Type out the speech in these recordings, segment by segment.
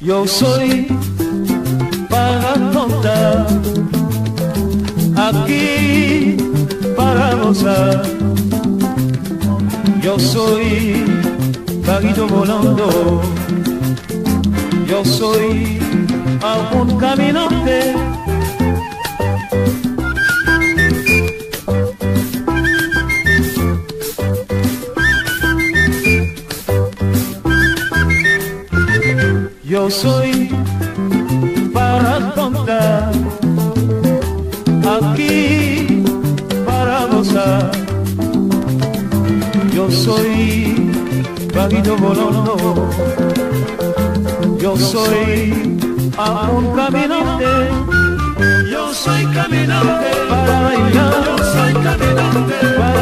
Yo soy para contar, aquí para gozar. Yo soy vaguito volando, yo soy algún caminante. Yo soy para contar, aquí para gozar. Yo soy vaguito volando, yo soy a un caminante. Yo soy caminante. Para bailar, yo soy caminante. Para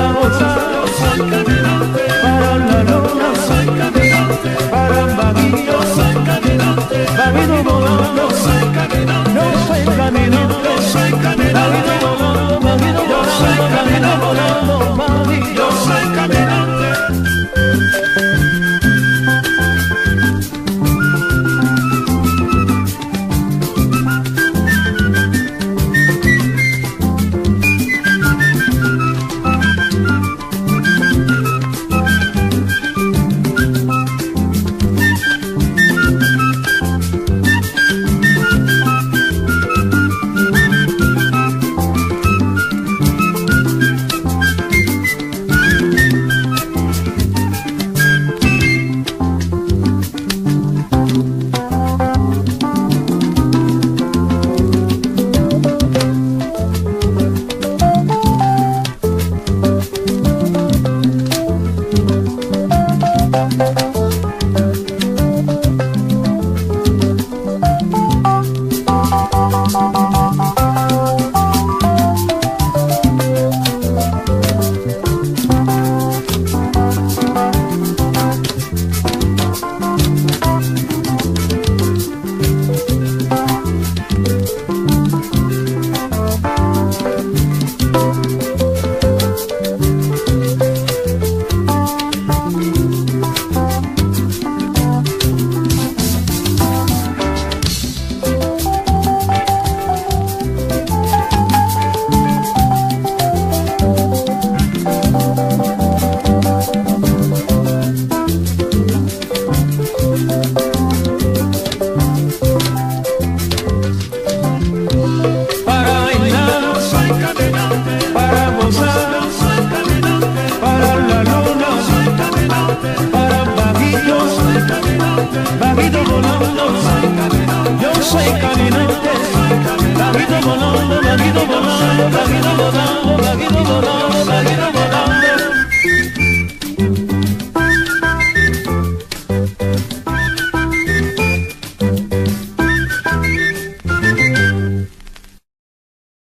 revolando.